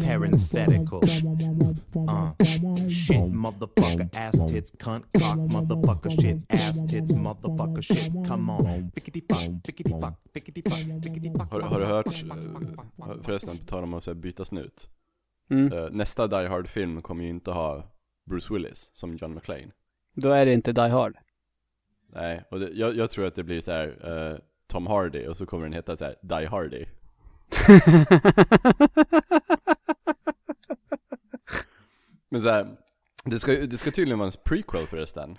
Parenthetical. Uh, shit, motherfucker, ass tits, cunt, cock, motherfucker, shit, ass tits, motherfucker, shit. Come on. Fickety fuck, fickety fuck, fickety fuck, fickety fuck. Har, har du hört, eh, förresten på tal om att byta snut. Mm. Eh, nästa Die Hard-film kommer ju inte ha Bruce Willis som John McClane. Då är det inte Die Hard. Nej, och det, jag, jag tror att det blir så här eh, Tom Hardy och så kommer den heta så här Die Hardy. Men så här, det ska, det ska tydligen vara en prequel förresten.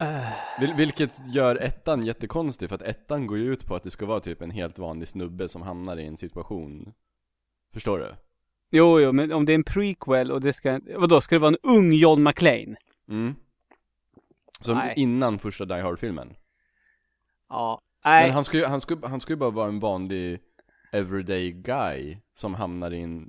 Eh, Vil, vilket gör ettan jättekonstig för att ettan går ju ut på att det ska vara typ en helt vanlig snubbe som hamnar i en situation. Förstår du? jo, jo, men om det är en prequel och det ska, vadå, ska det vara en ung John McClane? Mm. Som Nej. innan första Die Hard-filmen. Ja. Nej. Men han ju, han ska, han ju bara vara en vanlig everyday guy som hamnar i en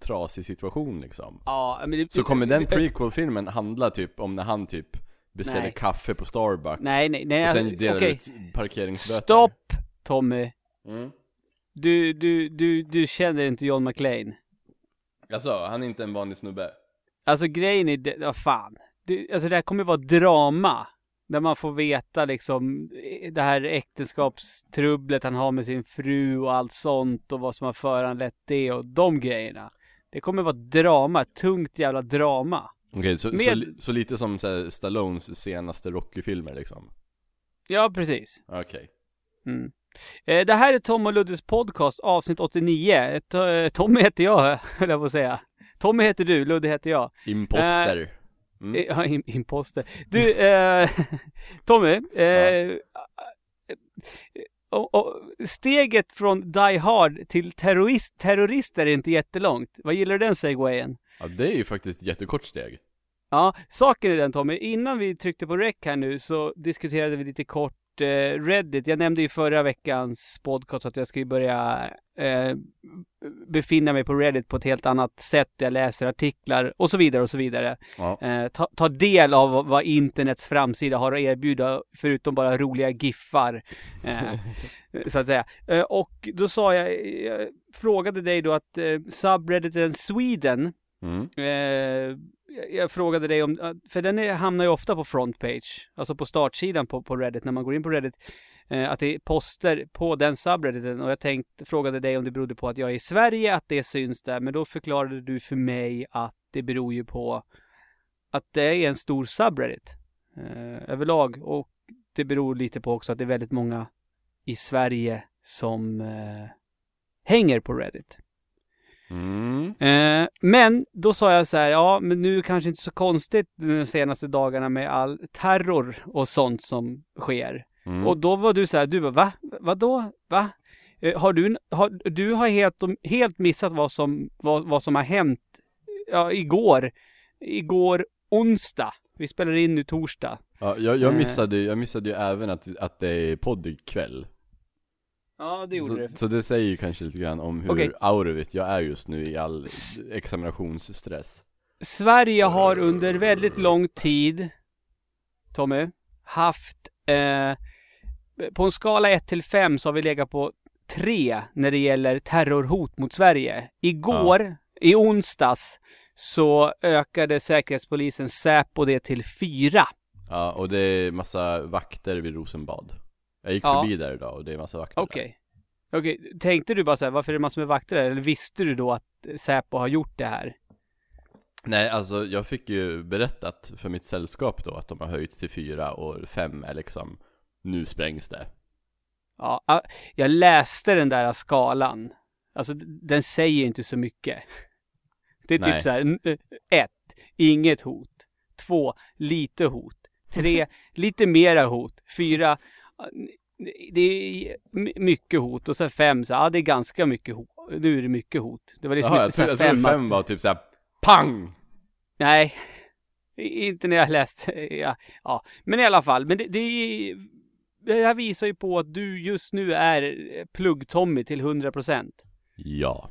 trasig situation liksom. Ja, men det, Så kommer den prequel-filmen handla typ om när han typ beställer Nej. kaffe på Starbucks Nej, nej, nej. och sen alltså, delar okej. ut parkeringsböter. Stopp, Tommy. Mm. Du, du, du, du känner inte John McClane. Alltså, han är inte en vanlig snubbe. Alltså grejen är, vad fan. Det, alltså det här kommer vara drama. Där man får veta liksom eh, det här äktenskapstrubblet han har med sin fru och allt sånt och vad som har föranlett det och de grejerna. Det kommer vara drama, tungt jävla drama. Okej, så, så, Med- li- så lite som så Stallones senaste Rocky-filmer liksom? Ja, precis. Okej. Mm. Eh, Det här är Tom och Luddes podcast, avsnitt 89. Eh, eh, Tommy heter jag, höll jag på att säga. Tommy heter du, Ludde heter jag. Imposter. Mm. Eh, Ja, im- imposter. Du, eh, Tommy. Eh, och, och steget från Die Hard till terrorist, terrorister är inte jättelångt. Vad gillar du den segwayen? Ja, det är ju faktiskt ett jättekort steg. Ja, saken är den Tommy, innan vi tryckte på rec här nu så diskuterade vi lite kort eh, Reddit. Jag nämnde ju förra veckans podcast att jag ska börja eh, befinna mig på Reddit på ett helt annat sätt. Jag läser artiklar och så vidare och så vidare. Ja. Eh, ta, ta del av vad internets framsida har att erbjuda förutom bara roliga giffar. Eh, så att säga. Eh, och då sa jag, jag frågade dig då att eh, subredditen Sweden Mm. Jag- jag frågade dig om, för den är, hamnar ju ofta på frontpage, alltså på startsidan på, på Reddit, när man går in på Reddit, eh, att det är poster på den subredditen. Och jag tänkte, frågade dig om det berodde på att jag är i Sverige, att det syns där, men då förklarade du för mig att det beror ju på att det är en stor subreddit eh, överlag. Och det beror lite på också att det är väldigt många i Sverige som eh, hänger på Reddit. Mm. Eh, men då sa jag så här, ja men nu kanske inte så konstigt de senaste dagarna med all terror och sånt som sker. Mm. Och då var du så här, du bara va? Vadå? Va? Eh, har du, har, du har helt, helt missat vad som, vad, vad som har hänt ja, igår. Igår onsdag. Vi spelar in nu torsdag. Ja, jag, jag, Eh. missade, jag missade ju även att, att det är podd ikväll. Ja, det gjorde Så, du. så det säger ju kanske lite grann om hur Okej. out of it jag är just nu i all examinationsstress. Sverige har under väldigt lång tid, Tommy, haft eh, på en skala 1 till 5 så har vi legat på 3 när det gäller terrorhot mot Sverige. Igår, i onsdags, så ökade Säkerhetspolisen Säpo det till 4. Ja, och det är massa vakter vid Rosenbad. Jag gick Ja. förbi där idag och det är massa vakter Okej. Okej, tänkte du bara så här, varför är det massor med vakter där? Eller visste du då att Säpo har gjort det här? Nej, alltså jag fick ju berättat för mitt sällskap då att de har höjt till fyra och fem är liksom Nu sprängs det. Ja, jag läste den där skalan. Alltså, den säger inte så mycket. Det är typ Nej. så här, eh, ett, inget hot. Två, lite hot. Tre, lite mera hot. Fyra, det är my- mycket hot. Och sen fem, så ja det är ganska mycket hot. Nu är det mycket hot. Det var liksom Jaha, jag, inte så tror, här jag fem, fem att- var typ såhär PANG! Nej, inte när jag läste. Ja, ja. men i alla fall. Men det, det är det här visar ju på att du just nu är plugg-Tommy till 100%. Ja.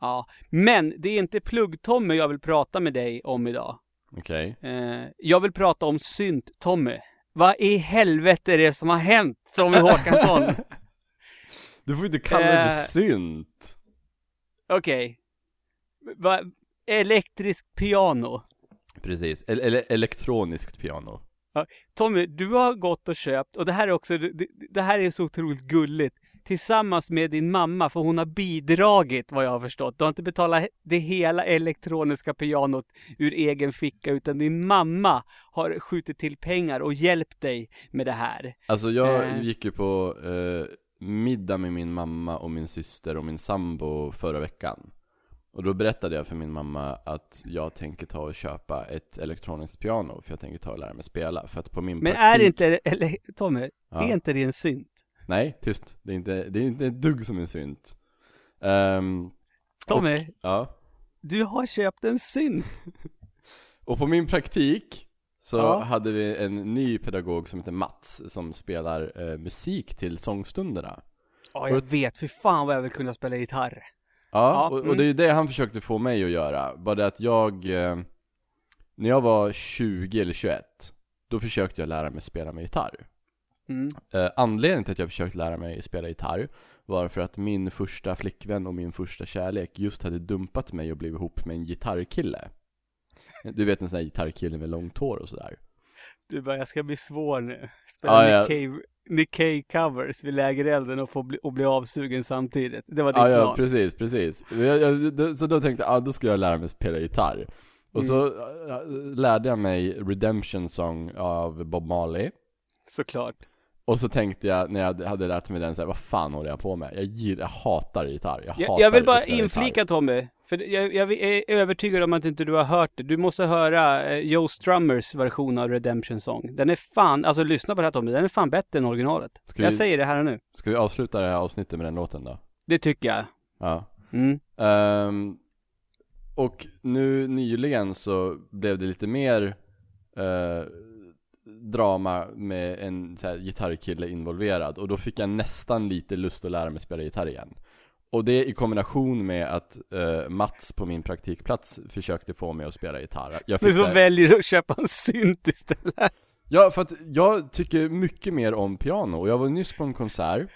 Ja, men det är inte plugg-Tommy jag vill prata med dig om idag. Okej. Eh, jag vill prata om synt-Tommy. Vad i helvete är det som har hänt, Tommy Håkansson? Du får inte kalla det för synt. Okej. Va? Elektriskt piano. Precis. Eller, eller elektroniskt piano. Tommy, du har gått och köpt, och det här är också, det, det här är så otroligt gulligt, tillsammans med din mamma, för hon har bidragit vad jag har förstått. Du har inte betalat det hela elektroniska pianot ur egen ficka, utan din mamma har skjutit till pengar och hjälpt dig med det här. Alltså jag Eh. gick ju på eh, middag med min mamma och min syster och min sambo förra veckan. Och då berättade jag för min mamma att jag tänker ta och köpa ett elektroniskt piano för jag tänker ta och lära mig spela. För att på min Men praktik... är inte, eller Tommy, Ja. är inte det en synt? Nej, tyst. Det är inte, det är inte ett dugg som en synt. Ehm, Tommy, Och, ja. du har köpt en synt! Och på min praktik så Ja. hade vi en ny pedagog som heter Mats som spelar eh, musik till sångstunderna. Ja, jag vet, för fan vad jag vill kunna spela gitarr. Ja, Ja, och, och mm. det är ju det han försökte få mig att göra. Bara det att jag, eh, när jag var 20 eller 21, då försökte jag lära mig spela med gitarr. Mm. Eh, anledningen till att jag försökte lära mig spela gitarr var för att min första flickvän och min första kärlek just hade dumpat mig och blivit ihop med en gitarrkille. Du vet en sån här gitarrkille med långt hår och sådär. Du bara, jag ska bli svår nu. Spela Ja, Nick, ja. Cave, Nick Cave covers vid lägerelden och få bli, och bli avsugen samtidigt. Det var din Ja, ja, plan. precis, precis. Jag, jag, då- så då tänkte jag, ja då ska jag lära mig spela gitarr. Och så äh, lärde jag mig Redemption Song av Bob Marley. Såklart. Och så tänkte jag, när jag hade lärt mig den, så här, vad fan håller jag på med? Jag, gillar, jag hatar gitarr, jag, Jag, hatar jag vill bara inflika gitarr. Tommy, för jag, jag är övertygad om att inte du har hört det. Du måste höra eh, Joe Strummers version av Redemption Song. Den är fan, alltså lyssna på det här Tommy, den är fan bättre än originalet. Ska Jag vi- säger det här och nu. Ska vi avsluta det här avsnittet med den låten då? Det tycker jag. Ja. Mm. Ehm, och nu nyligen så blev det lite mer eh, drama med en så här, gitarrkille involverad och då fick jag nästan lite lust att lära mig spela gitarr igen. Och det i kombination med att eh, Mats på min praktikplats försökte få mig att spela gitarr. Jag Men fick så så här- väljer du att köpa en synt istället. Ja, för att jag tycker mycket mer om piano och jag var nyss på en konsert.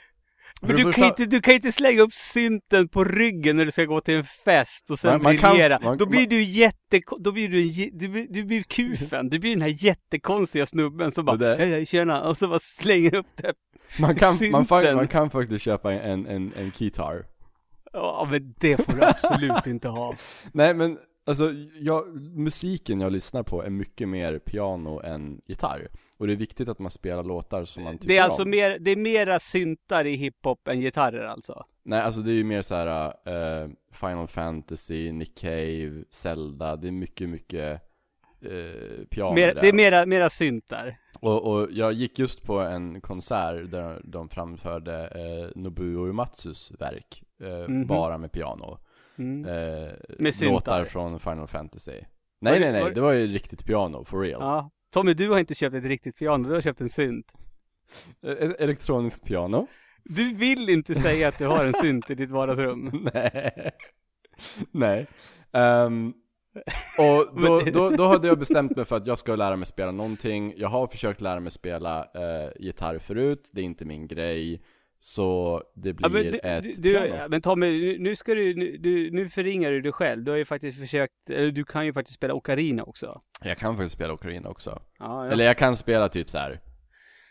Men du första- kan, inte, du kan inte slänga upp synten på ryggen när du ska gå till en fest och sen Man- man kan- briljera. man- då blir du jätte... Då blir du, du, blir- du blir kufen. Du blir den här jättekonstiga snubben som bara hej, hej, tjena, och så bara slänger upp det. man, kan, man, man kan faktiskt köpa en, en, en guitar. Ja, men det får du absolut inte ha. Nej men, alltså, jag, musiken jag lyssnar på är mycket mer piano än gitarr. Och det är viktigt att man spelar låtar som man tycker Det är alltså om. mer, det är mera syntar i hiphop än gitarrer alltså. Nej, alltså det är ju mer så här eh, Final Fantasy, Nick Cave, Zelda, det är mycket, mycket eh, piano Mer, där. det är mera, mera syntar. Och, och jag gick just på en konsert där de framförde eh, Nobuo Uematsus verk, eh, Mhm. bara med piano. Mm. Med syntar. låtar från Final Fantasy. Nej nej var nej, det var ju riktigt piano, for real. Ja. Tommy, du har inte köpt ett riktigt piano, du har köpt en synt. Eh, elektroniskt piano? Du vill inte säga att du har en synt i ditt vardagsrum. Nej. Nej. Ehm, och då, då, då hade jag bestämt mig för att jag ska lära mig spela någonting. Jag har försökt lära mig spela eh, gitarr förut, det är inte min grej. Så det blir Ja, men, du, ett du, piano. men Tommy, nu- ska du, nu, nu förringar du dig själv. Du har ju faktiskt försökt, eller du kan ju faktiskt spela ocarina också. Jag kan faktiskt spela ocarina också. Ja, ja. Eller jag kan spela typ så här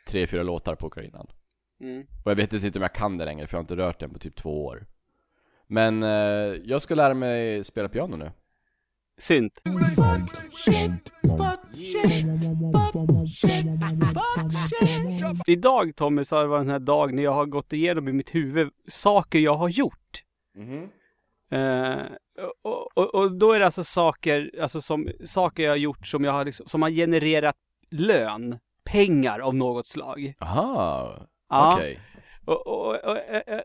tre, fyra låtar på ocarinan. Mm. Och jag vet inte om jag kan det längre för jag har inte rört den på typ två år. Men eh, jag ska lära mig spela piano nu. Synt. Idag Tommy så har det varit en här dag när jag har gått igenom i mitt huvud saker jag har gjort. Eh, och, och, och då är det alltså saker, alltså som, saker jag har gjort som jag har liksom, som har genererat lön, pengar av något slag. Aha, Ja. okej. Och, och,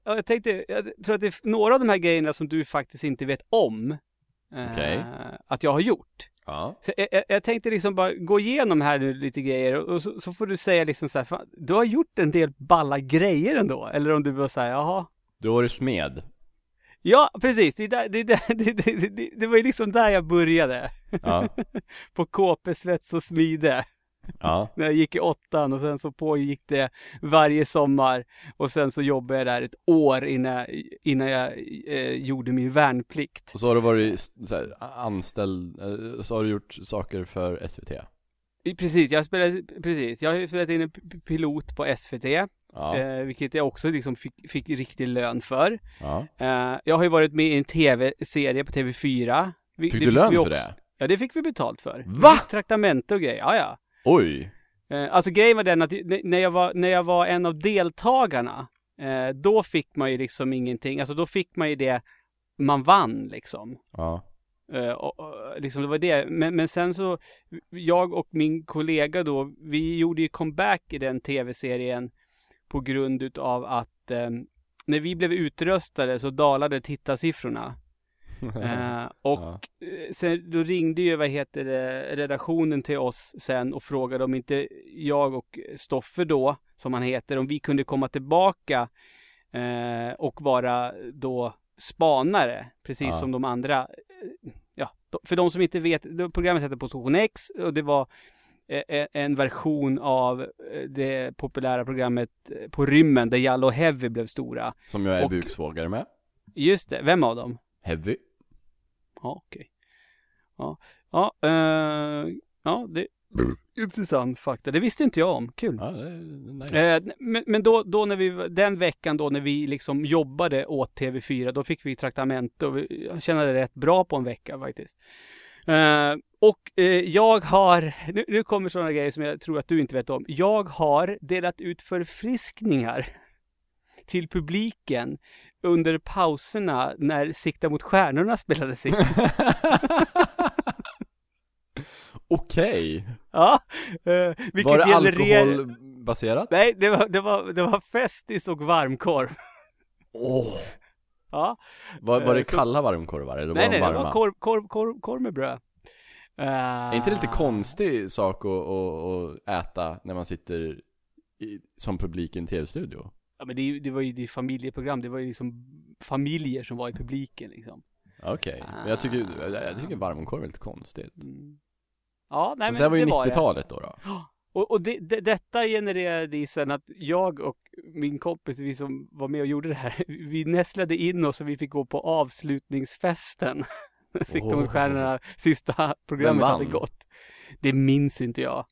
och jag tänkte, jag tror att det är några av de här grejerna som du faktiskt inte vet om. Eh, Okej. Att jag har gjort. Ja. Så jag, jag, tänkte liksom bara gå igenom här nu lite grejer och, så, så får du säga liksom så här, fan, du har gjort en del balla grejer ändå. Eller om du bara säger, jaha. Du har varit smed. Ja, precis. Det, är där, det, är där, det, det var ju liksom där jag började. Ja. På KP Svets och Smide. Ja. När jag gick i åttan och sen så pågick det varje sommar. Och sen så jobbade jag där ett år innan, innan jag eh, gjorde min värnplikt. Och så har du varit här, anställd, eh, så har du gjort saker för SVT. Precis, jag spelade, precis. Jag har spelat in en pilot på SVT. Ja. Eh, vilket jag också liksom fick, fick riktig lön för. ja. Eh, jag har ju varit med i en tv-serie på TV4. Vi, Fick du lön vi för det? Ja, det fick vi betalt för. Va? Fick Traktamente och grejer, ja ja. Oj! Eh, alltså grejen var den att när jag var, när jag var en av deltagarna, eh, då fick man ju liksom ingenting, alltså då fick man ju det man vann liksom. Ja. Eh, och, och, liksom det var det. Men, men sen så, jag och min kollega då, vi gjorde ju comeback i den tv-serien på grund utav att eh, när vi blev utröstade så dalade tittarsiffrorna. Eh, och Ja. eh, sen då ringde ju, vad heter det, redaktionen till oss sen och frågade om inte jag och Stoffe då, som han heter, om vi kunde komma tillbaka eh, och vara då spanare, precis Ja. som de andra. Eh, Ja, för de som inte vet, programmet heter Position X och det var eh, en version av det populära programmet på rymmen där Jallo och Heavy blev stora. Som jag är Och- buksvågare med. Just det, vem av dem? Heavy. Ja, okej. Ja, ja, eh, ja, det intressant fakta. Det visste inte jag om. Kul. Ja, nice. Eh, men men då, då när vi, den veckan då när vi liksom jobbade åt TV4, då fick vi traktamente och vi, tjänade rätt bra på en vecka faktiskt. Eh, och eh, jag har, nu, nu kommer sådana grejer som jag tror att du inte vet om. Jag har delat ut förfriskningar till publiken under pauserna när Sikta mot stjärnorna spelades in. Okej. ja, eh, vilket Var det genererar- alkoholbaserat? Nej, det var, det var, det var Festis och varmkorv. Åh! Ja. Var, var det Eh, så- kalla varmkorvar eller Nej, var nej, de det varma? var korv, korv, korv, korv med bröd. Uh, Är inte det lite konstig sak att, att, att äta när man sitter i, som publik i en tv-studio? Ja, men det, det var ju det familjeprogram. Det var ju liksom familjer som var i publiken liksom. Okej, men jag tycker, jag, jag tycker varmkorv är lite konstigt. Mm. Ja, nej Fast men det här var ju det 90-talet då, då. Och, och det, det, detta genererade i sen att jag och min kompis, vi som var med och gjorde det här, vi nästlade in oss och vi fick gå på avslutningsfesten. Sikta mot stjärnorna, sista programmet hade gått. Det minns inte jag.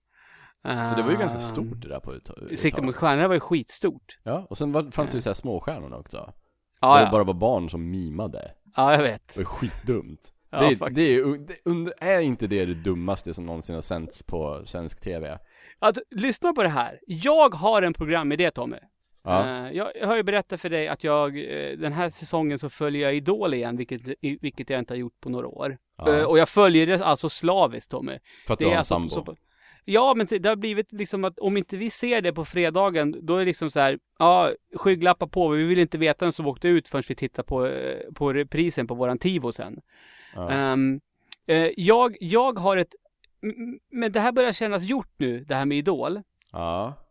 För det var ju ganska Ehm, stort det där på Sikta tag. mot stjärnorna var ju skitstort. Ja, och sen var, fanns det ju såhär småstjärnorna också. Ja, där det ja. bara var barn som mimade. ja jag vet. Det var skitdumt. Ja, det, är- det är, det, under- är inte det det dummaste som någonsin har sänts på svensk tv? Alltså, lyssna på det här. Jag har en programidé Tommy. Ja, Eh, jag, jag har ju berättat för dig att jag, eh, den här säsongen så följer jag Idol igen, vilket, vilket jag inte har gjort på några år. ja. Eh, och jag följer det alltså slaviskt Tommy. för att Det du har en alltså sambo. så, Ja, men det har blivit liksom att om inte vi ser det på fredagen, då är det liksom så här, ja, skygglappar på, vi vill inte veta vem som åkte ut förrän vi tittar på, eh, på reprisen på våran tifo sen. Ja. Ehm, eh, jag, jag har ett, men det här börjar kännas gjort nu, det här med Idol. ja.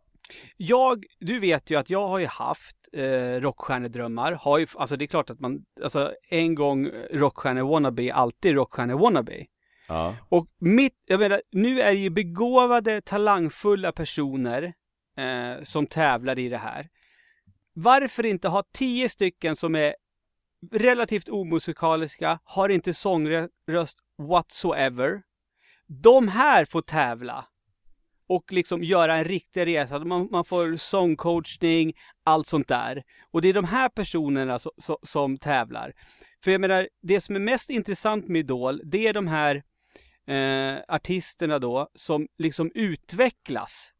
Jag, du vet ju att jag har ju haft eh, rockstjärnedrömmar. Har ju, alltså det är klart att man, alltså en gång rockstjärne-wannabe, alltid rockstjärne-wannabe ja. Och mitt, jag menar, nu är det ju begåvade, talangfulla personer eh, som tävlar i det här. Varför inte ha tio stycken som är relativt omusikaliska, har inte sångröst whatsoever. De här får tävla och liksom göra en riktig resa. Man, man får sångcoachning, allt sånt där. Och det är de här personerna so, so, som tävlar. För jag menar, det som är mest intressant med Idol, det är de här eh, artisterna då som liksom utvecklas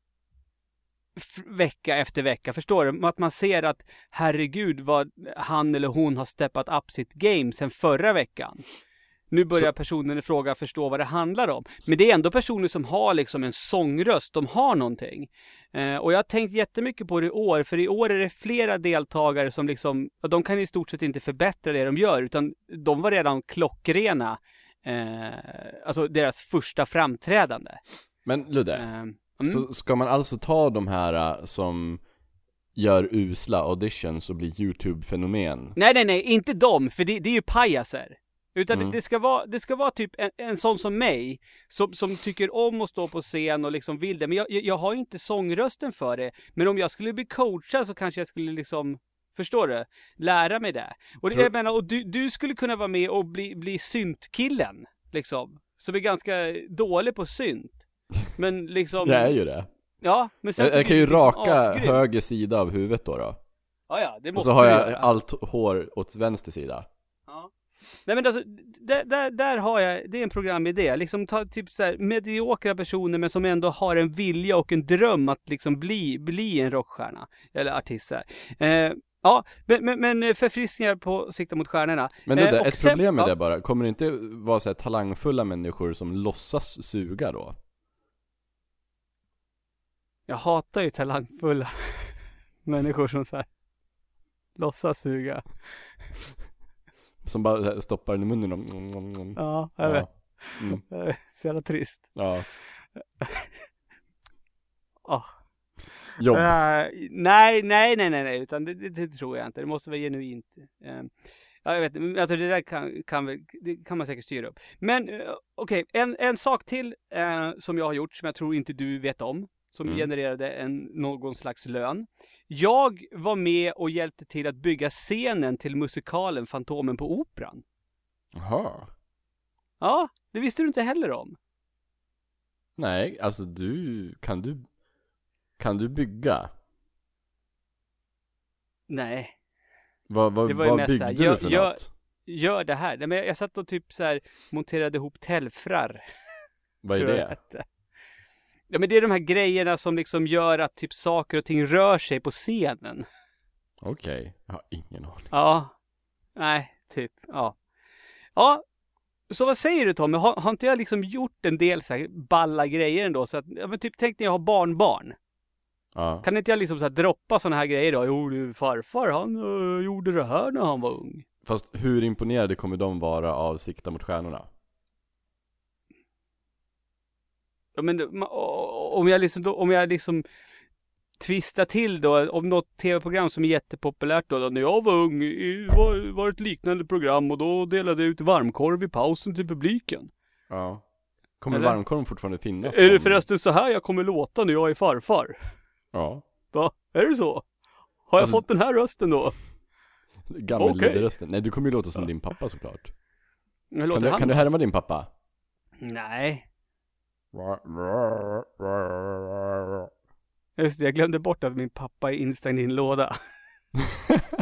vecka efter vecka. Förstår du? Att man ser att herregud vad han eller hon har steppat up sitt game sen förra veckan. Nu börjar Så- personen i fråga förstå vad det handlar om. Men det är ändå personer som har liksom en sångröst, de har någonting. Eh, och jag har tänkt jättemycket på det i år, för i år är det flera deltagare som liksom, de kan i stort sett inte förbättra det de gör, utan de var redan klockrena eh, alltså deras första framträdande. Men Ludde, Eh, mm. så ska man alltså ta de här äh, som gör usla auditions och blir YouTube-fenomen? Nej, nej, nej, inte dem, för det, det är ju pajaser. Utan Mm. det, ska vara, det ska vara typ en, en sån som mig, som, som tycker om att stå på scen och liksom vill det. Men jag, jag, jag har ju inte sångrösten för det. Men om jag skulle bli coachad så kanske jag skulle liksom, förstår du? Lära mig det. Och det, Tror- jag menar, och du, du skulle kunna vara med och bli, bli syntkillen, liksom. Som är ganska dålig på synt. Men liksom, Jag är ju det. ja, men sen Jag, jag kan ju liksom raka asgrym. höger sida av huvudet då då. Ja, ja, det Och måste så har jag göra. allt hår åt vänster sida. Ja. Nej men alltså, där, där, där har jag, det är en programidé. Liksom ta typ så här mediokra personer men som ändå har en vilja och en dröm att liksom bli, bli en rockstjärna. Eller artist så här. Eh, ja, men, men, men förfriskningar på Sikta mot stjärnorna. Men Eh, Ludde, och ett sen- problem med ja. det bara, kommer det inte vara så talangfulla människor som låtsas suga då? Jag hatar ju talangfulla människor som så här låtsas suga. Som bara stoppar den i munnen och. Ja, jag vet. Mm. Eh, Så jävla trist. Ja. Ah. Jobb. Eh, nej, nej, nej, nej, nej, utan det, det, det tror jag inte. Det måste vara genuint. Uh, ja, jag vet inte, alltså det där kan, kan, det kan man säkert styra upp. Men uh, okej, en, en sak till eh, som jag har gjort som jag tror inte du vet om. Som Mm. genererade en, någon slags lön. Jag var med och hjälpte till att bygga scenen till musikalen Fantomen på Operan. Jaha. Ja, det visste du inte heller om. Nej, alltså du, kan du, kan du bygga? Nej. Vad, vad, Det var ju vad byggde här, du gör- för gör- något? Gör det här. Nej, men jag, jag satt och typ så här monterade ihop telfrar. Vad är det? Ja men det är de här grejerna som liksom gör att typ saker och ting rör sig på scenen. Okej, jag har ingen aning. Ja. Nej, typ. Ja. Ja. Så vad säger du Tommy? Har, har inte jag liksom gjort en del så här balla grejer ändå? Så att, ja men typ tänk när jag har barnbarn. Ja. Kan inte jag liksom så här droppa sådana här grejer då? Jo, du, farfar han eh, gjorde det här när han var ung. Fast hur imponerade kommer de vara av Sikta mot stjärnorna? Ja men om jag liksom, om jag liksom twistar till då, om något tv-program som är jättepopulärt då, då när jag var ung, var, var ett liknande program och då delade jag ut varmkorv i pausen till publiken. Ja. Kommer Eller? varmkorv fortfarande finnas? Är det som- förresten så här jag kommer låta när jag är farfar? Ja. Va? Är det så? Har jag Alltså- fått den här rösten då? Gammal Okej. rösten. Nej, du kommer ju låta som din pappa såklart. Kan du, han? kan du härma din pappa? Nej. Just det, jag glömde bort att min pappa är instängd i en låda.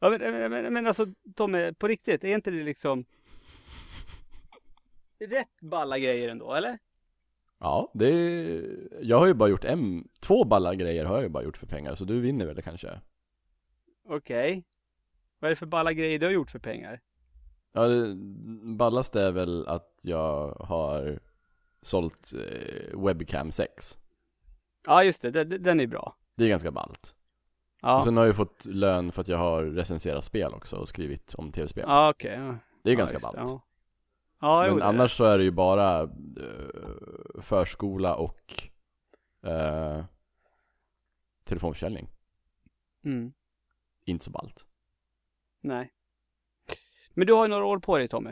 ja, men, men, men alltså Tommy, på riktigt, är inte det liksom rätt balla grejer ändå, eller? Ja, det Jag har ju bara gjort en, två balla grejer har jag ju bara gjort för pengar, så du vinner väl kanske? Okej. Vad är det för balla grejer du har gjort för pengar? Ja, det ballaste är väl att jag har sålt eh, webcam 6 Ja, just det, den, den är bra. Det är ganska ballt. Ja, Och sen har jag ju fått lön för att jag har recenserat spel också och skrivit om tv-spel. ja okej. ja. det är ja, ganska ballt. Ja, ja jo, Men är annars så är det ju bara eh, förskola och eh, telefonförsäljning. Mm, Inte så ballt. nej. Men du har ju några år på dig Tommy.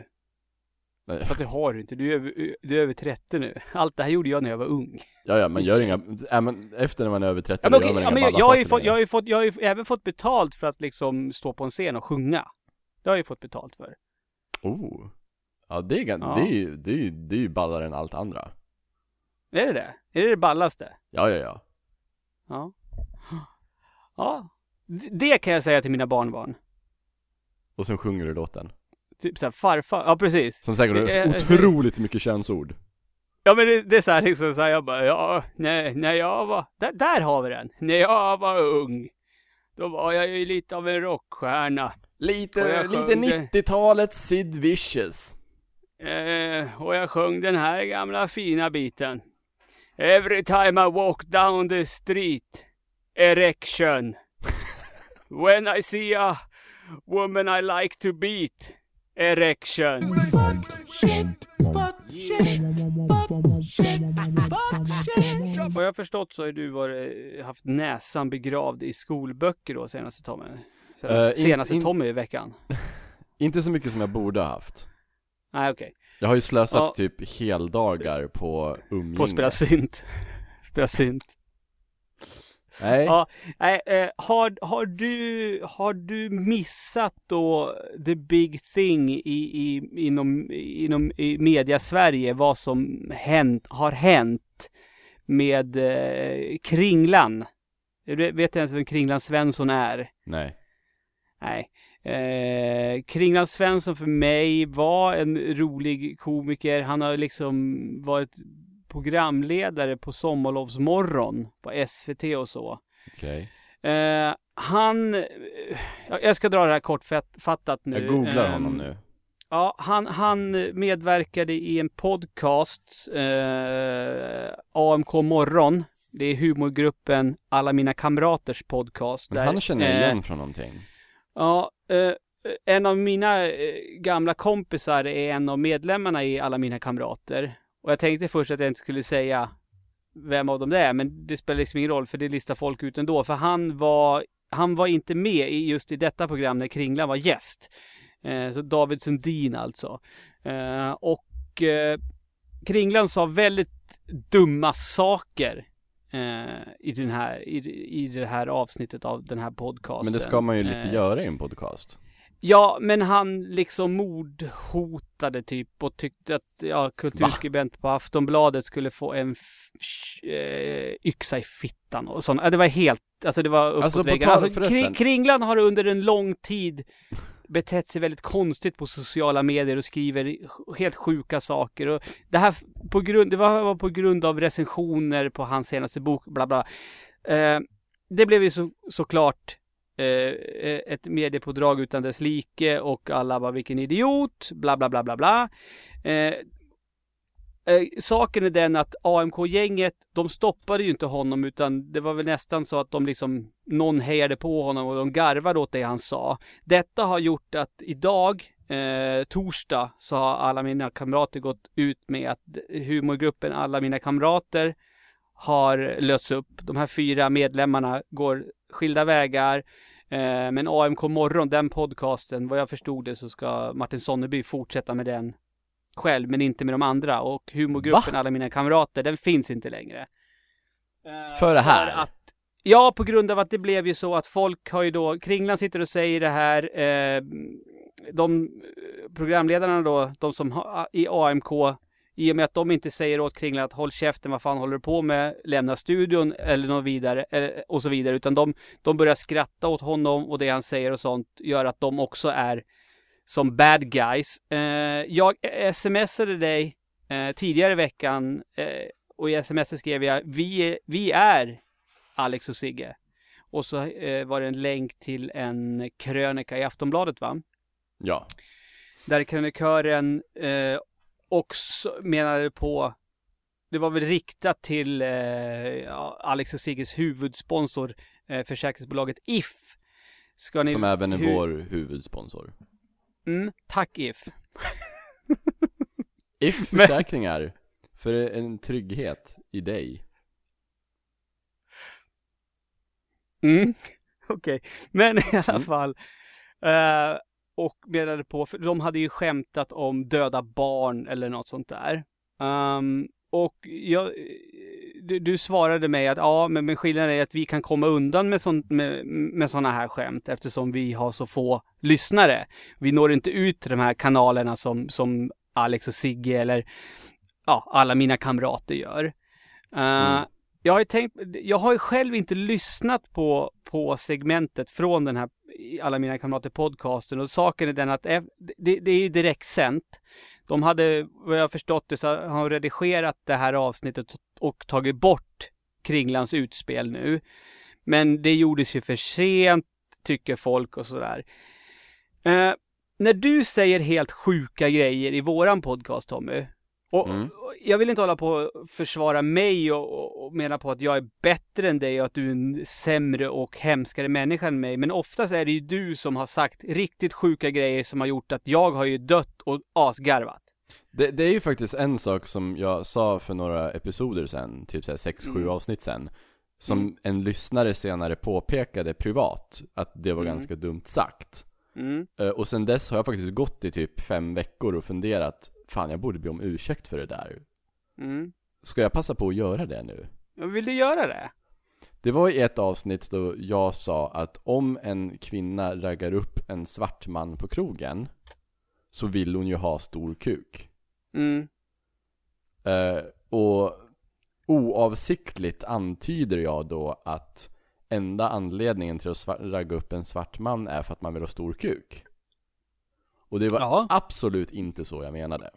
Nej. Fast det har du inte, du är, över, du är över 30 nu. Allt det här gjorde jag när jag var ung. Ja, ja, man gör inga, äh, men efter när man är över 30 Ja, men, gör man ja, inga men jag, jag, har ju fått, jag, har ju fått, jag har ju även fått betalt för att liksom stå på en scen och sjunga. Det har jag ju fått betalt för. Oh. Ja, det är, Ja. Det, är ju, det, är ju, det är ju ballare än allt andra. Är det det? Är det det ballaste? Ja, ja, ja. Ja. Ja. Det kan jag säga till mina barnbarn. Och sen sjunger du låten. Typ såhär farfar, ja precis. Som säkert Det är- otroligt mycket könsord. Ja men det, det är såhär liksom såhär, jag bara, ja, nej, när jag var, där, där har vi den. När jag var ung. Då var jag ju lite av en rockstjärna. Lite, lite sjöng det. 90-talets Sid Vicious. Eh, och jag sjöng den här gamla fina biten. Every time I walk down the street, erection. When I see a woman I like to beat, Erection. Vad jag har förstått så har du varit, haft näsan begravd i skolböcker då senaste Tommy. Senaste, Eh, in- senaste in- Tommy i veckan. Inte så mycket som jag borde ha haft. Nej okej. Jag har ju slösat Ja. typ heldagar på umgänge. På att spela synt. spela synt. Nej, Ja, nej, eh, har, har, du, har du missat då the big thing i, i, inom, inom i media-Sverige? Vad som hänt, har hänt med eh, Kringlan? Vet du ens vem Kringlan Svensson är? nej. Nej. Eh, Kringlan Svensson för mig var en rolig komiker. Han har liksom varit programledare på Sommarlovsmorgon på SVT och så. Okej. Eh, han, eh, jag ska dra det här kortfattat nu. Jag googlar Eh, honom nu. Ja, han, han medverkade i en podcast, eh, AMK morgon. Det är humorgruppen Alla mina kamraters podcast. Men där, han känner jag eh, igen från någonting. Ja, eh, en av mina eh, gamla kompisar är en av medlemmarna i Alla mina kamrater. Och jag tänkte först att jag inte skulle säga vem av dem det är, men det spelar liksom ingen roll för det listar folk ut ändå. För han var, han var inte med i just i detta program när Kringlan var gäst. Eh, så David Sundin alltså. Eh, och eh, Kringlan sa väldigt dumma saker eh, i, den här, i, i det här avsnittet av den här podcasten. Men det ska man ju lite Eh, göra i en podcast. Ja, men han liksom mordhotade typ och tyckte att ja, kulturskribent på Aftonbladet skulle få en eh, yxa i fittan och sånt. Ja, det var helt, alltså det var uppåt Alltså, tal- Alltså. Kring, Kringlan har under en lång tid betett sig väldigt konstigt på sociala medier och skriver helt sjuka saker. Och det här på grund, det var, var på grund av recensioner på hans senaste bok, bla bla. Eh, det blev ju så, såklart eh, eh ett mediepådrag utan dess like och alla var vilken idiot, bla bla bla bla bla. Eh, eh, saken är den att AMK-gänget, de stoppade ju inte honom utan det var väl nästan så att de liksom, någon hejade på honom och de garvade åt det han sa. Detta har gjort att idag, eh, torsdag, så har alla mina kamrater gått ut med att humorgruppen Alla mina kamrater har lösts upp. De här fyra medlemmarna går skilda vägar. Eh, men AMK morgon, den podcasten, vad jag förstod det så ska Martin Sonneby fortsätta med den själv, men inte med de andra. Och humorgruppen Alla mina kamrater, den finns inte längre. Eh, För det här? att, ja, på grund av att det blev ju så att folk har ju då, Kringlan sitter och säger det här, eh, de eh, programledarna då, de som har, i AMK, i och med att de inte säger åt Kringlan att håll käften, vad fan håller du på med, lämna studion eller något vidare, eller, och så vidare, utan de, de börjar skratta åt honom och det han säger och sånt gör att de också är som bad guys. Eh, jag smsade dig eh, tidigare i veckan eh, och i sms skrev jag vi, är- vi är Alex och Sigge. Och så eh, var det en länk till en krönika i Aftonbladet va? Ja. Där krönikören eh, också menade på det var väl riktat till eh, Alex och Sigges huvudsponsor eh, försäkringsbolaget If. Ska ni, Som även är hur- vår huvudsponsor. Mm, tack If. If försäkringar. För en trygghet i dig. Mm. Okej, men i alla Mm. fall. Eh, och menade på, för de hade ju skämtat om döda barn eller något sånt där. Um, och jag, du, du svarade mig att ja, men, men skillnaden är att vi kan komma undan med, sånt, med, med sådana här skämt eftersom vi har så få lyssnare. Vi når inte ut till de här kanalerna som, som Alex och Sigge eller ja, alla mina kamrater gör. Uh, Mm. Jag har ju tänkt, jag har ju själv inte lyssnat på, på segmentet från den här Alla mina kamrater podcasten och saken är den att det, det är ju direktsänt. De hade, vad jag förstått det, så har de redigerat det här avsnittet och tagit bort Kringlans utspel nu. Men det gjordes ju för sent, tycker folk och sådär. Eh, när du säger helt sjuka grejer i våran podcast Tommy, och, Mm. och jag vill inte hålla på och försvara mig och, och, och mena på att jag är bättre än dig och att du är en sämre och hemskare människa än mig. Men oftast är det ju du som har sagt riktigt sjuka grejer som har gjort att jag har ju dött och asgarvat. Det, det är ju faktiskt en sak som jag sa för några episoder sen, typ såhär 6-7 Mm. avsnitt sen Som Mm. en lyssnare senare påpekade privat, att det var Mm. ganska dumt sagt Mm. Eh, Och sen dess har jag faktiskt gått i typ fem veckor och funderat Fan jag borde be om ursäkt för det där Mm. Ska jag passa på att göra det nu? Vill du göra det? Det var i ett avsnitt då jag sa att om en kvinna raggar upp en svart man på krogen Så vill hon ju ha stor kuk Mm. Eh, och oavsiktligt antyder jag då att enda anledningen till att ragga upp en svart man är för att man vill ha stor kuk. Och det var Ja. absolut inte så jag menade.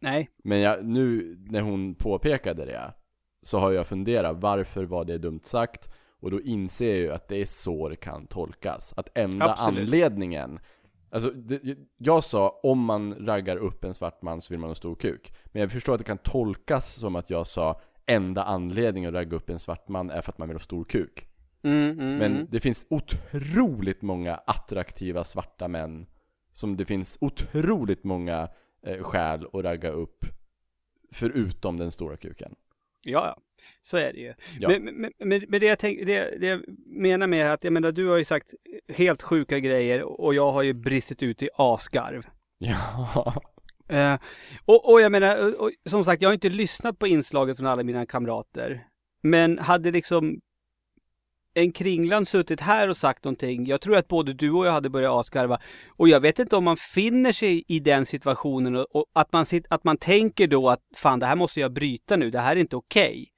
Nej. Men jag, nu när hon påpekade det så har jag funderat varför var det dumt sagt? Och då inser jag ju att det är så det kan tolkas. Att enda Absolut. anledningen Alltså, det, jag sa om man raggar upp en svart man så vill man ha stor kuk. Men jag förstår att det kan tolkas som att jag sa enda anledningen att ragga upp en svart man är för att man vill ha stor kuk. Mm, mm, Men mm. det finns otroligt många attraktiva svarta män Som det finns otroligt många eh, skäl att ragga upp Förutom den stora kuken Ja. Så är det ju. Ja. Men, men, men, men det, jag tänk, det, det jag menar med att, jag menar, du har ju sagt helt sjuka grejer och jag har ju bristit ut i asgarv. Ja, Eh, och, och jag menar, och, och, som sagt, jag har inte lyssnat på inslaget från alla mina kamrater. Men hade liksom en kringlan suttit här och sagt någonting, jag tror att både du och jag hade börjat asgarva. Och jag vet inte om man finner sig i den situationen och, och att, man sit, att man tänker då att fan, det här måste jag bryta nu, det här är inte okej.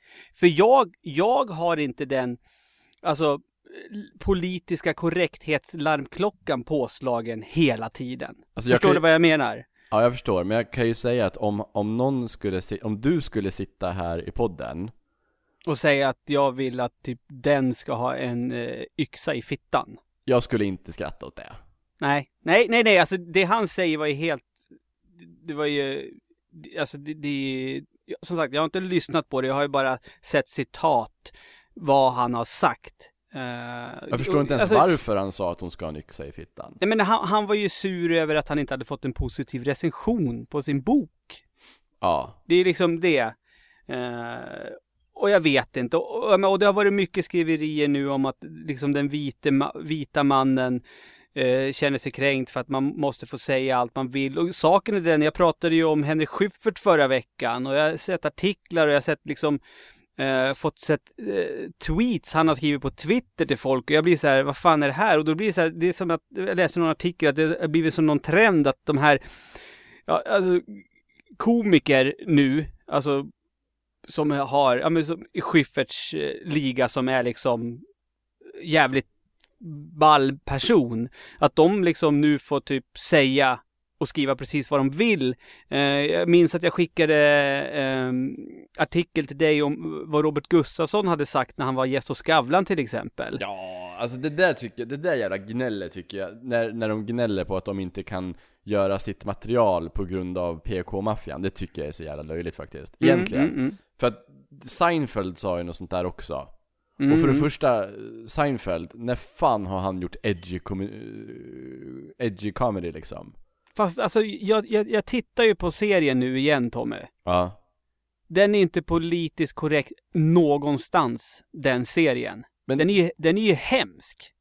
För jag, jag har inte den, alltså politiska korrekthetslarmklockan påslagen hela tiden. alltså Förstår kan, du vad jag menar? ja jag förstår, men jag kan ju säga att om, om någon skulle, om du skulle sitta här i podden Och säga att jag vill att typ den ska ha en eh, yxa i fittan. Jag skulle inte skratta åt det Nej, nej, nej, nej, alltså det han säger var ju helt, det var ju, alltså det, det som sagt, jag har inte lyssnat på det, jag har ju bara sett citat vad han har sagt. Eh, Jag förstår inte ens alltså, varför han sa att hon ska ha en yxa i fittan Nej men han, han var ju sur över att han inte hade fått en positiv recension på sin bok. Ja, Det är liksom det. Eh, och jag vet inte. Och, och, det har varit mycket skriverier nu om att liksom den vite, vita mannen eh, känner sig kränkt för att man måste få säga allt man vill. Och saken är den, jag pratade ju om Henrik Schyffert förra veckan och jag har sett artiklar och jag har sett liksom eh, fått sett eh, tweets han har skrivit på Twitter till folk och jag blir så här, vad fan är det här? Och då blir det så här, det är som att, jag läser någon artikel att det har blivit som någon trend att de här, ja alltså komiker nu, alltså som har, ja men som i Schyfferts eh, liga som är liksom jävligt ball person. Att de liksom nu får typ säga och skriva precis vad de vill. Eh, jag minns att jag skickade eh, artikel till dig om vad Robert Gustafsson hade sagt när han var gäst hos Skavlan till exempel. Ja, alltså det där tycker jag, det där jävla gnället tycker jag, när, när de gnäller på att de inte kan göra sitt material på grund av PK-maffian, det tycker jag är så jävla löjligt faktiskt. Egentligen. Mm, mm, För att Seinfeld sa ju något sånt där också. mm. Och för det Mm. första, Seinfeld, när fan har han gjort edgy, com- edgy comedy liksom? Fast alltså, jag, jag, jag tittar ju på serien nu igen Tommy. Ja. Den är inte politiskt korrekt någonstans, den serien. Men Den är den är ju hemsk.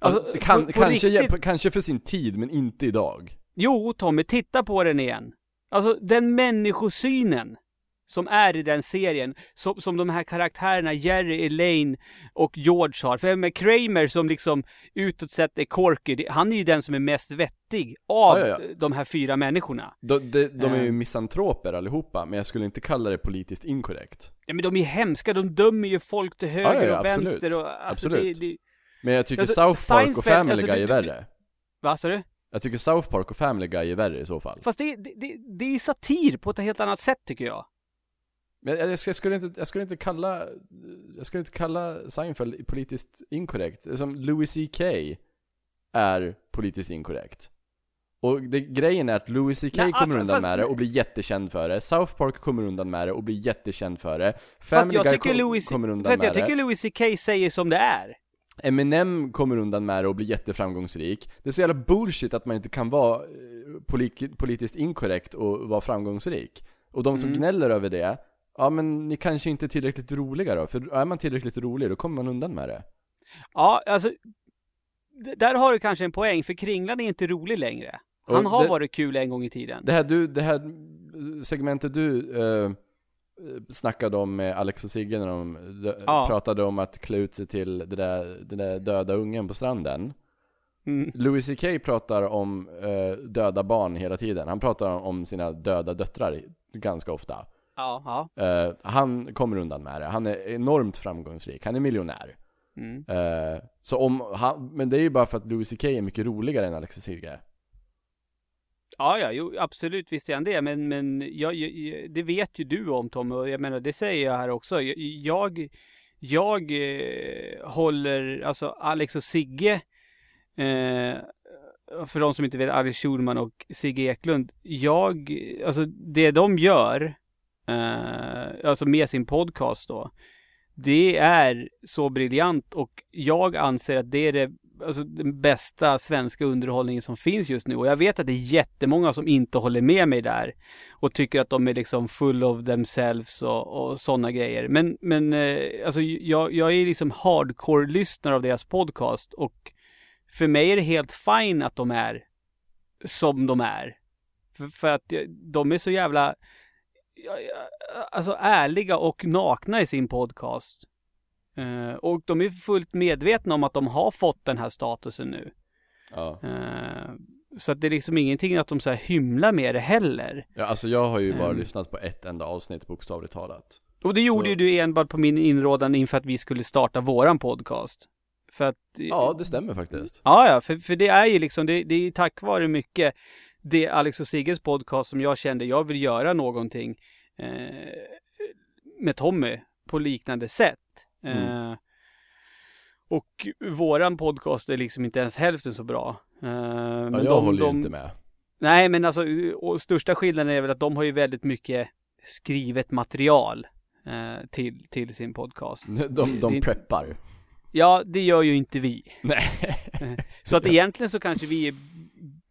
alltså, Alltså, kan, på- på kanske, riktigt- kanske för sin tid, men inte idag. Jo, Tommy, titta på den igen. Alltså, den människosynen som är i den serien, som, som de här karaktärerna Jerry, Elaine och George har. För med Kramer som liksom utåt sett är corky, han är ju den som är mest vettig av Ja, ja, de här fyra människorna. De, de, de är ju Eh. misantroper allihopa, men jag skulle inte kalla det politiskt inkorrekt. Ja men de är hemska, de dömer ju folk till höger Ja, ja, ja, och absolut. vänster och alltså Absolut. Det, det, Men jag tycker Alltså, South Park och Seinfeld, Family alltså, Guy är värre. vad sa du? Jag tycker South Park och Family Guy är värre i så fall. Fast det, det, det, det är ju satir på ett helt annat sätt tycker jag. Men jag, jag, skulle inte, jag skulle inte kalla, jag skulle inte kalla Seinfeld politiskt inkorrekt. Som Louis CK är politiskt inkorrekt. Och det, grejen är att Louis CK Nej, kommer fast- undan fast- med det och blir jättekänd för det South Park kommer undan med det och blir jättekänd för det Fast Family jag Guy tycker kom- Louis, kommer undan med jag tycker det Louis CK säger som det är. Eminem kommer undan med det och blir jätteframgångsrik Det är så jävla bullshit att man inte kan vara eh, polit- politiskt inkorrekt och vara framgångsrik Och de som Mm. gnäller över det Ja men ni kanske inte är tillräckligt roliga då, för är man tillräckligt rolig då kommer man undan med det Ja, alltså. Där har du kanske en poäng, för Kringlan är inte rolig längre. Han Och har det- varit kul en gång i tiden. Det här, du, det här segmentet du eh, snackade om med Alex och Sigge när de Ja. pratade om att klä ut sig till det där, den där döda ungen på stranden Mm. Louis CK pratar om eh, döda barn hela tiden, han pratar om sina döda döttrar ganska ofta Ja, ja. eh, Han kommer undan med det, han är enormt framgångsrik, han är miljonär Mm. eh, Så om han, men det är ju bara för att Louis CK är mycket roligare än Alex och Sigge Ja, ja, jo, absolut visst är han det, men, men jag, jag, det vet ju du om Tom och jag menar, det säger jag här också. Jag, jag, jag eh, håller, alltså Alex och Sigge, eh, för de som inte vet, Alex Schulman och Sigge Eklund, jag, alltså det de gör, eh, alltså med sin podcast då, det är så briljant och jag anser att det är det alltså den bästa svenska underhållningen som finns just nu. Och jag vet att det är jättemånga som inte håller med mig där. Och tycker att de är liksom full of themselves och, och sådana grejer. Men, men eh, alltså jag, jag är liksom hardcore-lyssnare av deras podcast. Och för mig är det helt fine att de är som de är. För, för att eh, de är så jävla alltså ärliga och nakna i sin podcast. Eh, och de är fullt medvetna om att de har fått den här statusen nu. Ja, Eh, så att det är liksom ingenting att de så här hymlar med det heller. ja alltså jag har ju bara Mm. lyssnat på ett enda avsnitt bokstavligt talat Och det gjorde Så- ju du enbart på min inrådan inför att vi skulle starta våran podcast. För att... Ja, det stämmer faktiskt Ja, ja, för, för det är ju liksom, det, det är tack vare mycket det Alex och Sigges podcast som jag kände, jag vill göra någonting eh, med Tommy på liknande sätt. Mm. Eh, och våran podcast är liksom inte ens hälften så bra. Eh, Ja, men jag de, håller de, inte med Nej, men alltså, och största skillnaden är väl att de har ju väldigt mycket skrivet material eh, till, till sin podcast. De, de det preppar Ja, det gör ju inte vi. Nej Så att egentligen så kanske vi är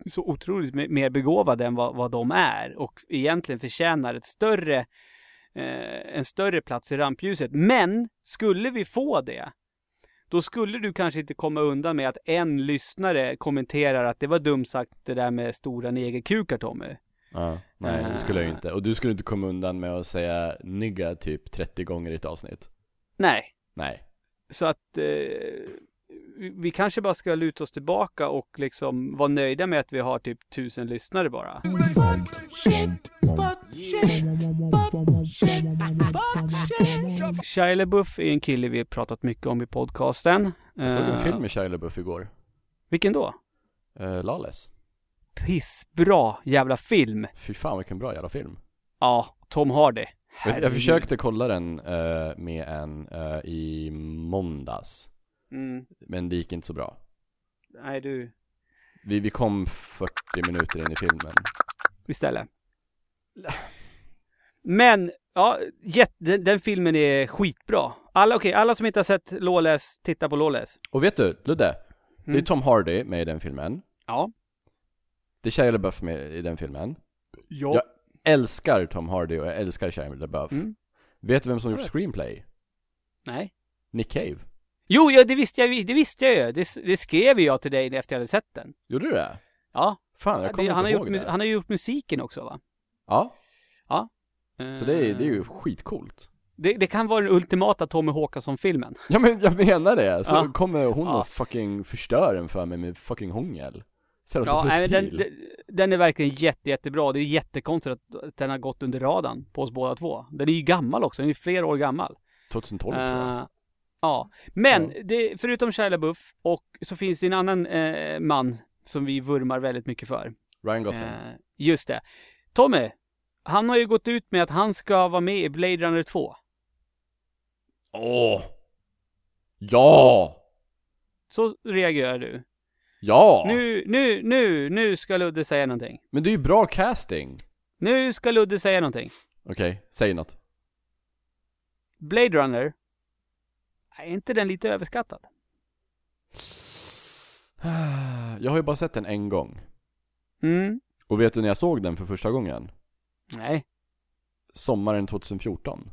så otroligt me- mer begåvade än vad, vad de är och egentligen förtjänar ett större, eh, en större plats i rampljuset. Men skulle vi få det, då skulle du kanske inte komma undan med att en lyssnare kommenterar att det var dumt sagt det där med stora negerkukar Tommy. Ja, nej det skulle jag ju inte. Och du skulle inte komma undan med att säga nigga typ 30 gånger i ett avsnitt. Nej, Nej. så att eh, vi- kanske bara ska luta oss tillbaka och liksom vara nöjda med att vi har typ tusen lyssnare bara. Shia LaBeouf är en kille vi har pratat mycket om i podcasten. Jag såg en Eh, film med Shia LaBeouf igår. Vilken då? Uh, Lawless. Pissbra jävla film. Fy fan vilken bra jävla film. Ja, Tom Hardy. Jag, jag försökte kolla den eh, med en eh, i måndags. Mm. Men det gick inte så bra. Nej du, Vi, vi kom 40 minuter in i filmen. istället. Men, ja, den, den filmen är skitbra. Alla, okej, alla som inte har sett Lawless, titta på Lawless. Och vet du, Ludde? Det är Mm. Tom Hardy med i den filmen. Ja. Det är Shia LaBeouf med i den filmen. Ja. Jag älskar Tom Hardy och jag älskar Shia LaBeouf. Mm. Vet du vem som gjort screenplay? Nej. Nick Cave. Jo, ja, det visste jag det visste jag ju. Det, det skrev ju jag till dig efter jag hade sett den. Gjorde du det? Ja. Fan, jag det, kommer han, har inte gjort, ihåg mus- det. han har ju gjort musiken också va? Ja, Eh, så det är, det är ju skitcoolt. det, det kan vara den ultimata Tommy Håkansson-filmen. Ja men jag menar det, så Ja. kommer hon Ja. och fucking förstör den för mig med fucking hångel. Ja, nej, den, den, är verkligen jätte, jättebra. Det är jättekonstigt att den har gått under radarn på oss båda två. Den är ju gammal också, den är flera år gammal. 2012 tror jag. Ja, men Ja. Det, förutom Shia LaBeouf och så finns det en annan eh, man som vi vurmar väldigt mycket för. Ryan Gosling. Eh, just det. Tommy, han har ju gått ut med att han ska vara med i Blade Runner 2. Åh! Ja! Så reagerar du. Ja! Nu, nu, nu, nu ska Ludde säga någonting. Men det är ju bra casting. Nu ska Ludde säga någonting. Okej, säg något. Blade Runner. Är inte den lite överskattad? Jag har ju bara sett den en gång. Mm. Och vet du när jag såg den för första gången? Nej, Sommaren 2014.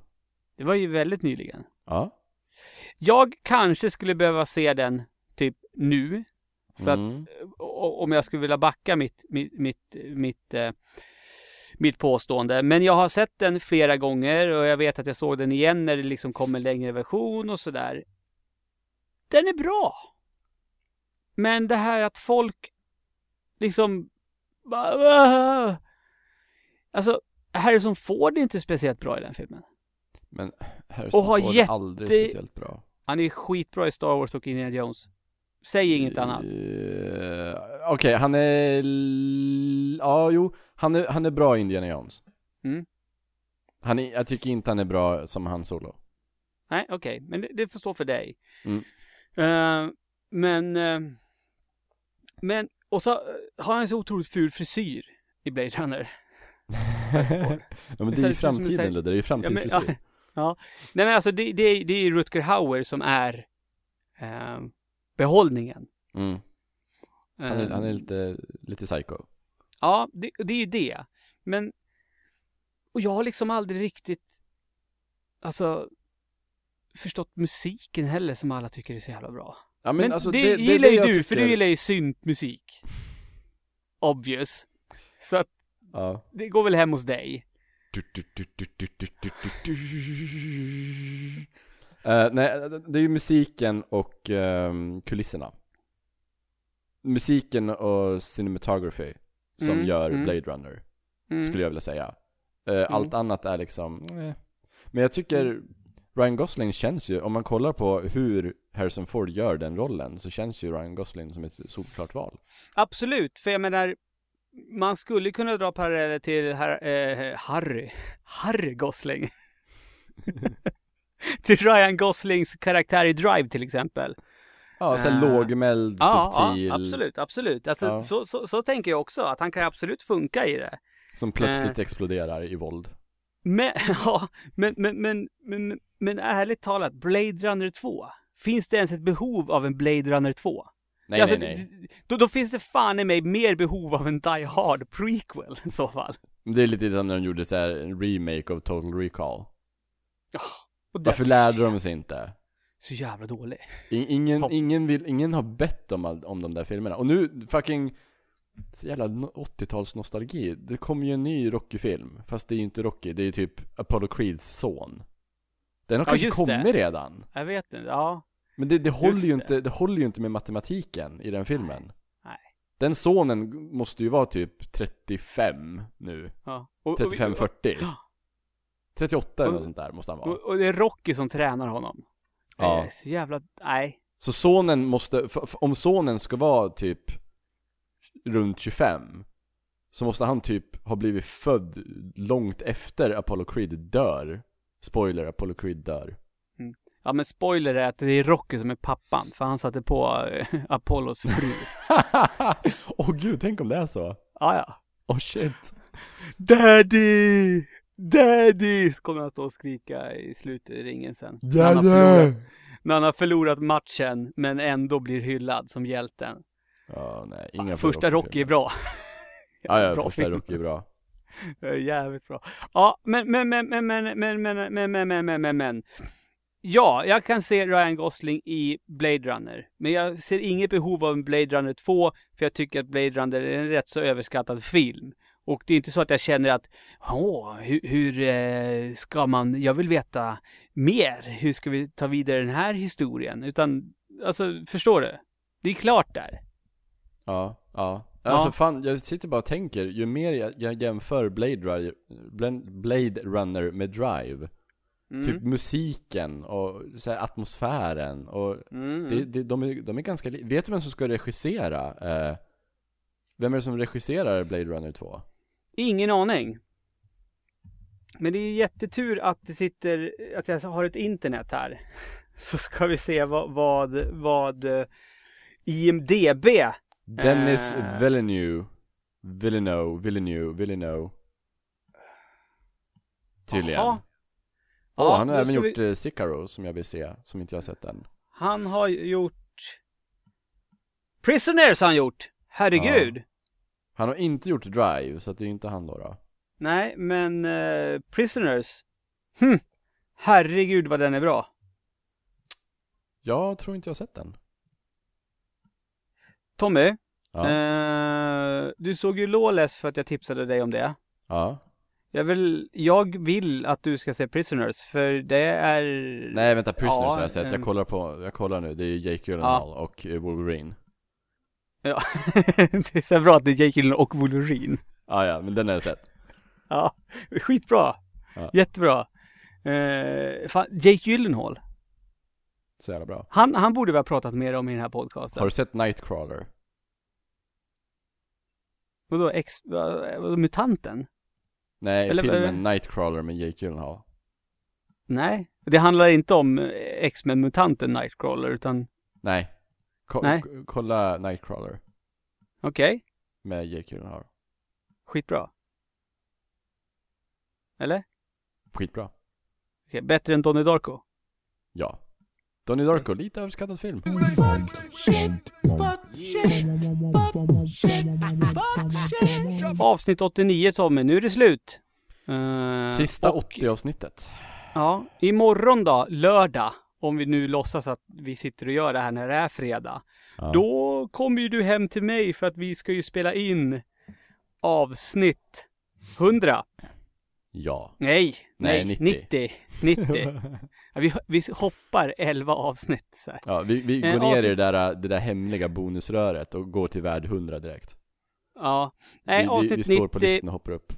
det var ju väldigt nyligen. Ja. Jag kanske skulle behöva se den typ nu. För att Mm. o- om jag skulle vilja backa mitt, mitt, mitt, mitt, eh, mitt påstående. Men jag har sett den flera gånger och jag vet att jag såg den igen när det liksom kom en längre version och sådär. Den är bra. Men det här att folk liksom... Alltså, Harrison Ford är inte speciellt bra i den filmen. Men Harrison Och har Ford är aldrig jätte- speciellt bra. Han är skitbra i Star Wars och Indiana Jones. Säg inget annat. Eh, Okej, han är... Ja, jo. Han är, han är bra i Indiana Jones. Mm. Han är, jag tycker inte han är bra som Han Solo. Nej, okej, men det, det får stå för dig. Mm. Eh, men, eh, men, och så har han en så otroligt ful frisyr i Blade Runner. ja, men det är ju framtiden Ludde, det är ju Ja, men, framtidsfrisyr. ja, ja. Nej men alltså det, det, det är Rutger Hauer som är eh, behållningen. Mm. Han är, Eh, han är lite, lite psycho. Ja, det, det är ju det. Men, och jag har liksom aldrig riktigt, alltså, förstått musiken heller som alla tycker är så jävla bra. Ja, Men, alltså, det, det gillar ju jag du, för tycker- du gillar ju syntmusik. Obvious. Så att Ja. det går väl hem hos dig. Eh, nej, det är ju musiken och ehm, kulisserna. Musiken och cinematography som Mm, gör mm. Blade Runner, Mm. skulle jag vilja säga. Eh, Allt annat är liksom, eh. Men jag tycker. Ryan Gosling känns ju, om man kollar på hur Harrison Ford gör den rollen, så känns ju Ryan Gosling som ett solklart val. Absolut, för jag menar, man skulle kunna dra paralleller till Har- eh, Harry, Harry Gosling. till Ryan Goslings karaktär i Drive till exempel. Ja, så här Eh, lågmäld, Ja, subtil, ja, absolut, absolut. Alltså, Ja. så, så, så tänker jag också, att han kan absolut funka i det. som plötsligt Eh. exploderar i våld. Men, ja, men, men, men, men, men ärligt talat, Blade Runner 2. Finns det ens ett behov av en Blade Runner 2? Nej, Alltså, nej, nej. Då, då finns det fan i mig mer behov av en Die Hard prequel i så fall. Det är lite som när de gjorde så här en remake av Total Recall. Ja, och Varför lärde de sig inte? så jävla dålig. Ingen, ingen, vill, ingen har bett om, all- om de där filmerna. Och nu, fucking, så jävla no- 80-tals nostalgi. Det kommer ju en ny Rocky-film. Fast det är ju inte Rocky, det är ju typ Apollo Creeds son. Den har Ja, kanske kommit det. redan. Jag vet inte, ja. Men det, det, håller ju inte, det håller ju inte med matematiken i den filmen. Nej. Den sonen måste ju vara typ 35 nu. ja. Och, och, 35-40. Ja. 38 eller Och- något sånt där måste han vara. och, det är Rocky som tränar honom. Ja. Så jävla, nej. Så sonen måste, för, om sonen ska vara typ runt 25 Så måste han typ ha blivit född långt efter Apollo Creed dör Spoiler, Apollo Creed dör Ja men spoiler är att det är Rocky som är pappan, för han satte på eh, Apollos fru. Åh gud, tänk om det är så Ja, ja. Oh shit Daddy! Daddy! Så kommer han stå och skrika i slutet i ringen sen. När han, har förlorat, när han har förlorat matchen, men ändå blir hyllad som hjälten. Ja, nej, inga Första Rocky är bra. Ja, ja, Bra första film. Rocky är bra Jävligt bra. Ja, men, men, men, men, men, men, men, men, men, men, men, men, men. Ja, jag kan se Ryan Gosling i Blade Runner. Men jag ser inget behov av en Blade Runner 2, för jag tycker att Blade Runner är en rätt så överskattad film. Och det är inte så att jag känner att, åh, hur, hur eh, ska man, jag vill veta mer. Hur ska vi ta vidare den här historien? Utan, alltså, förstår du? Det är klart där. Ja, ja Ja. Alltså fan, jag sitter bara och tänker Ju mer jag, jag jämför Blade Runner, Blade Runner med Drive Mm. Typ musiken och så här, atmosfären och Mm. det, det, de, är, de är ganska Vet du vem som ska regissera? Eh, vem är det som regisserar Blade Runner 2? Ingen aning. Men det är jättetur att det sitter, att jag har ett internet här. Så ska vi se vad, vad, vad eh, IMDB Dennis Eh. Villeneuve Villeneuve, Villeneuve, Villeneuve Tydligen. Åh, Ja, han har även gjort vi- eh, Sicaro som jag vill se, som inte jag har sett än Han har gjort... Prisoners har han gjort! Herregud! Han har inte gjort Drive, så att det är inte han då, då. Nej, men eh, Prisoners. Hm. Herregud vad den är bra. Jag tror inte jag har sett den Tommy, Ja, eh, du såg ju Lawless för att jag tipsade dig om det. ja. Jag vill, jag vill att du ska se Prisoners, för det är... Nej vänta, Prisoners Ja, har jag sett, jag ehm. kollar på, jag kollar nu, det är Jake Gyllenhaal och eh, Wolverine Ja, det är så bra att det är Jake Gyllenhaal och Wolverine. Ah, ja, men den har jag sett Ja, skitbra. Ja. Jättebra. Eh, fan, Jake Gyllenhaal. Så jävla bra Han, han borde vi ha pratat mer om i den här podcasten. Har du sett Nightcrawler? Vadå, ex, vad- vadå, mutanten? Nej, Eller filmen Nightcrawler med Jake Gyllenhaal Nej, det handlar inte om eh, X-Men mutanten Nightcrawler utan, Nej, Ko- Nej. kolla Nightcrawler. Okej, med Jake Gyllenhaal skitbra. Eller? Skitbra. Okej, bättre än Donnie Darko? Ja. Donnie Darko, lite överskattad film. Avsnitt 89 Tommy, nu är det slut. Eh, Sista och, 80 avsnittet. Ja, imorgon då, lördag, om vi nu låtsas att vi sitter och gör det här när det är fredag. ja. Då kommer ju du hem till mig för att vi ska ju spela in avsnitt 100. Ja Nej, Nej, nej, 90. 90. 90. Ja, vi, vi hoppar 11 avsnitt så här. Ja, vi, vi Eh, går ner i avsnitt- det där, det där hemliga bonusröret och går till värld 100 direkt Ja, nej, vi, vi, avsnitt vi står på 90 liften och hoppar upp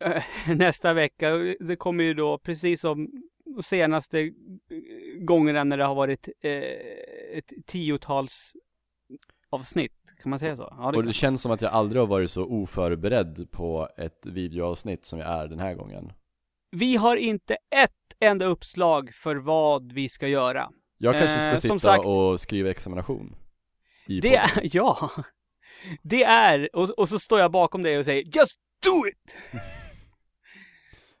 nästa vecka. Det kommer ju då precis som de senaste eh, gångerna när det har varit eh, ett tiotals avsnitt. Kan man säga så? Ja, det Och det känns som att jag aldrig har varit så oförberedd på ett videoavsnitt som jag är den här gången Vi har inte ett enda uppslag för vad vi ska göra. Jag kanske ska Eh, sitta sagt- och skriva examination i Det podden. är, ja. Det är, och, och så står jag bakom dig och säger Just do it!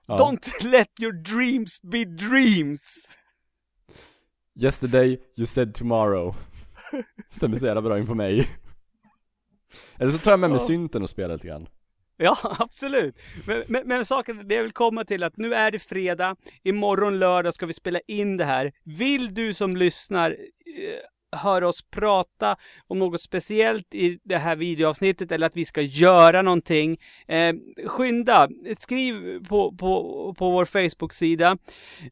ja. Don't let your dreams be dreams! Yesterday you said tomorrow Stämmer så jävla bra in på mig Eller så tar jag med mig Ja. synten och spelar lite grann Ja, absolut. Men, men, men saken, det jag vill komma till att nu är det fredag, imorgon lördag ska vi spela in det här. Vill du som lyssnar höra oss prata om något speciellt i det här videoavsnittet eller att vi ska göra någonting, eh, skynda, skriv på, på, på vår Facebook-sida.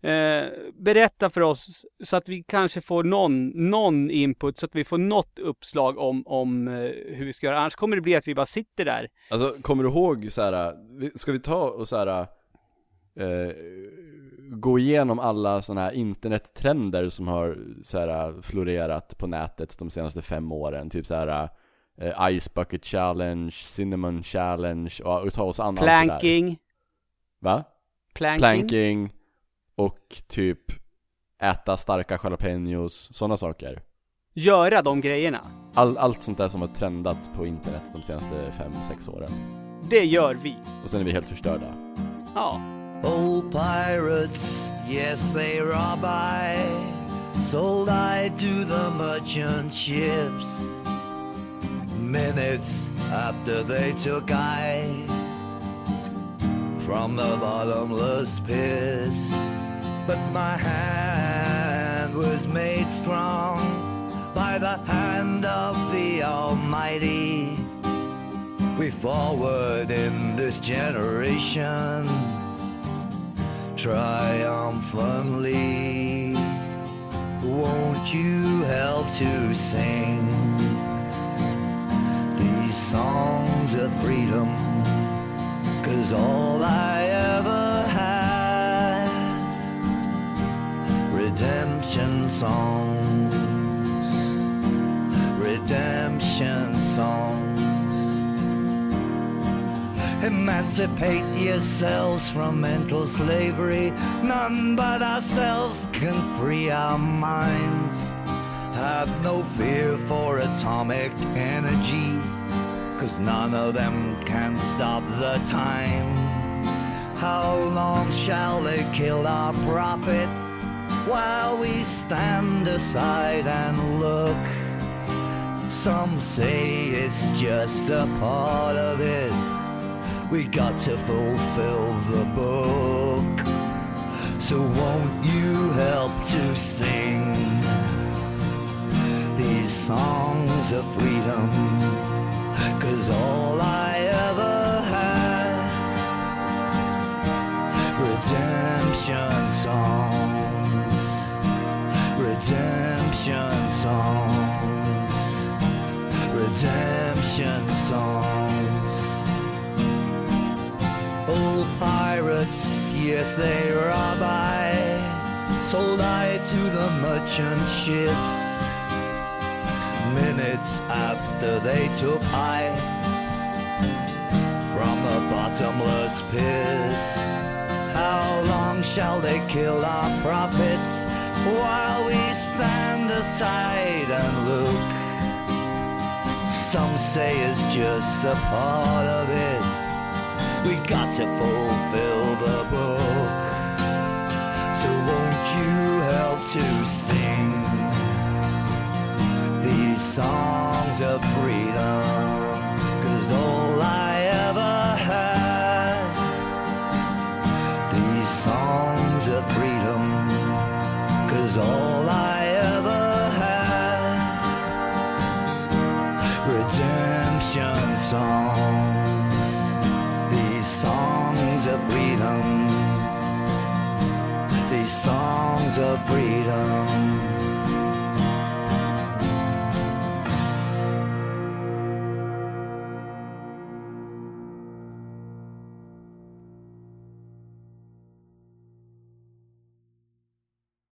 Eh, berätta för oss så att vi kanske får någon, någon input, så att vi får något uppslag om, om eh, hur vi ska göra. Annars kommer det bli att vi bara sitter där Alltså kommer du ihåg så här, ska vi ta och så här eh, Gå igenom alla sådana här internettrender som har så här florerat på nätet de senaste fem åren Typ så här eh, Ice Bucket Challenge, Cinnamon Challenge och, och ta oss an allt det där Planking. Va? Planking. Planking och typ äta starka jalapenos, sådana saker Göra de grejerna. All, Allt sånt där som har trendat på internet de senaste fem sex åren Det gör vi. Och sen är vi helt förstörda Ja. Old pirates, yes, they rob I. Sold I to the merchant ships. Minutes after they took I from the bottomless pit. But my hand was made strong by the hand of the Almighty. We forward in this generation triumphantly. Won't you help to sing these songs of freedom? Cause all I ever had, redemption songs, redemption songs. Emancipate yourselves from mental slavery. None but ourselves can free our minds. have no fear for atomic energy, cause none of them can stop the time. How long shall they kill our prophets while we stand aside and look? Some say it's just a part of it. We got to fulfill the book. So won't you help to sing these songs of freedom? Cause all I ever had redemption songs, redemption songs, redemption songs. Pirates, yes, they rob I, sold I to the merchant ships. Minutes after they took I from the bottomless pit. How long shall they kill our prophets while we stand aside and look? Some say it's just a part of it. We got to fulfill the book. So won't you help to sing these songs of freedom? Cause all I ever had, these songs of freedom. Cause all songs of freedom.